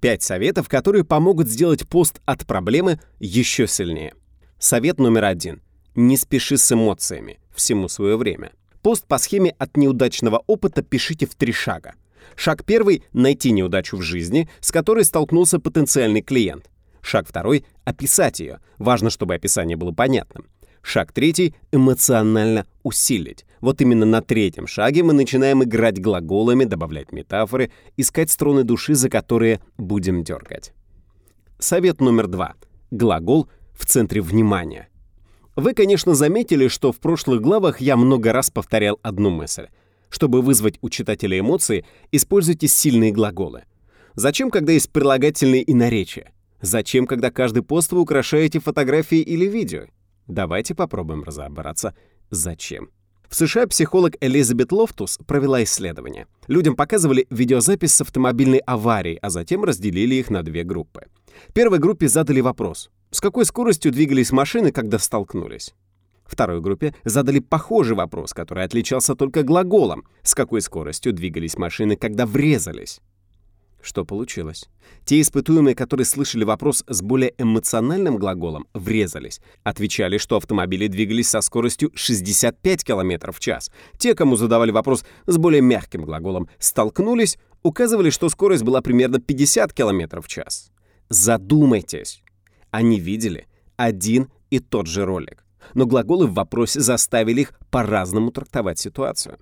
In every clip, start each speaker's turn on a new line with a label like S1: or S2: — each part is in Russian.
S1: Пять советов, которые помогут сделать пост от проблемы еще сильнее. Совет номер один. Не спеши с эмоциями. Всему свое время. Пост по схеме от неудачного опыта пишите в три шага. Шаг первый — найти неудачу в жизни, с которой столкнулся потенциальный клиент. Шаг второй — описать ее. Важно, чтобы описание было понятным. Шаг третий — эмоционально усилить. Вот именно на третьем шаге мы начинаем играть глаголами, добавлять метафоры, искать струны души, за которые будем дергать. Совет номер два. Глагол в центре внимания. Вы, конечно, заметили, что в прошлых главах я много раз повторял одну мысль. Чтобы вызвать у читателя эмоции, используйте сильные глаголы. Зачем, когда есть прилагательные и наречия? Зачем, когда каждый пост вы украшаете фотографией или видео? Давайте попробуем разобраться, зачем. В США психолог Элизабет Лофтус провела исследование. Людям показывали видеозапись с автомобильной аварии, а затем разделили их на две группы. Первой группе задали вопрос, с какой скоростью двигались машины, когда столкнулись? Второй группе задали похожий вопрос, который отличался только глаголом, с какой скоростью двигались машины, когда врезались. Что получилось? Те испытуемые, которые слышали вопрос с более эмоциональным глаголом, врезались. Отвечали, что автомобили двигались со скоростью 65 км в час. Те, кому задавали вопрос с более мягким глаголом, столкнулись, указывали, что скорость была примерно 50 км в час. Задумайтесь. Они видели один и тот же ролик. Но глаголы в вопросе заставили их по-разному трактовать ситуацию.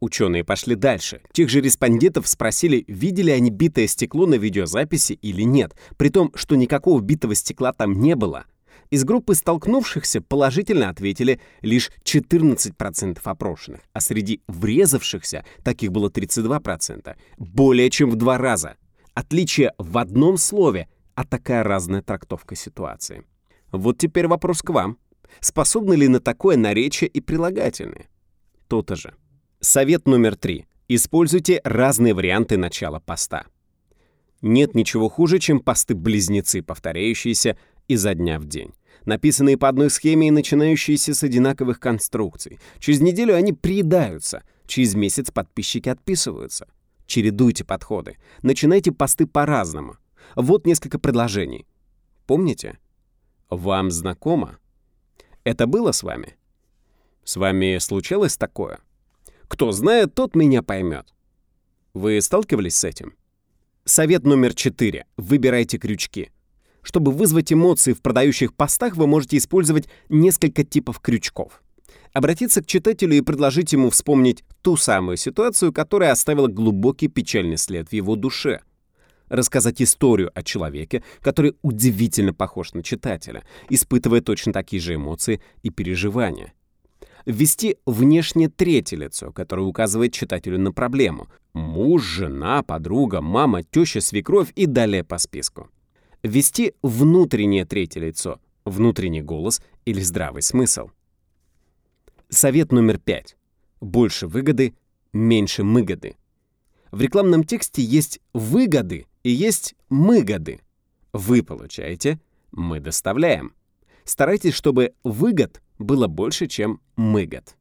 S1: Ученые пошли дальше. Тех же респондентов спросили, видели они битое стекло на видеозаписи или нет, при том, что никакого битого стекла там не было. Из группы столкнувшихся положительно ответили лишь 14% опрошенных, а среди врезавшихся таких было 32%, более чем в два раза. Отличие в одном слове, а такая разная трактовка ситуации. Вот теперь вопрос к вам. Способны ли на такое наречие и прилагательные? То-то же. Совет номер три. Используйте разные варианты начала поста. Нет ничего хуже, чем посты-близнецы, повторяющиеся изо дня в день. Написанные по одной схеме и начинающиеся с одинаковых конструкций. Через неделю они приедаются, через месяц подписчики отписываются. Чередуйте подходы. Начинайте посты по-разному. Вот несколько предложений. Помните? Вам знакомо? Это было с вами? С вами случалось такое? Кто знает, тот меня поймет. Вы сталкивались с этим? Совет номер четыре. Выбирайте крючки. Чтобы вызвать эмоции в продающих постах, вы можете использовать несколько типов крючков. Обратиться к читателю и предложить ему вспомнить ту самую ситуацию, которая оставила глубокий печальный след в его душе. Рассказать историю о человеке, который удивительно похож на читателя, испытывая точно такие же эмоции и переживания ввести внешне третье лицо, которое указывает читателю на проблему. Муж, жена, подруга, мама, теща, свекровь и далее по списку. Ввести внутреннее третье лицо, внутренний голос или здравый смысл. Совет номер пять. Больше выгоды, меньше мыгоды. В рекламном тексте есть выгоды и есть мыгоды. Вы получаете, мы доставляем. Старайтесь, чтобы выгод было больше, чем мыгот.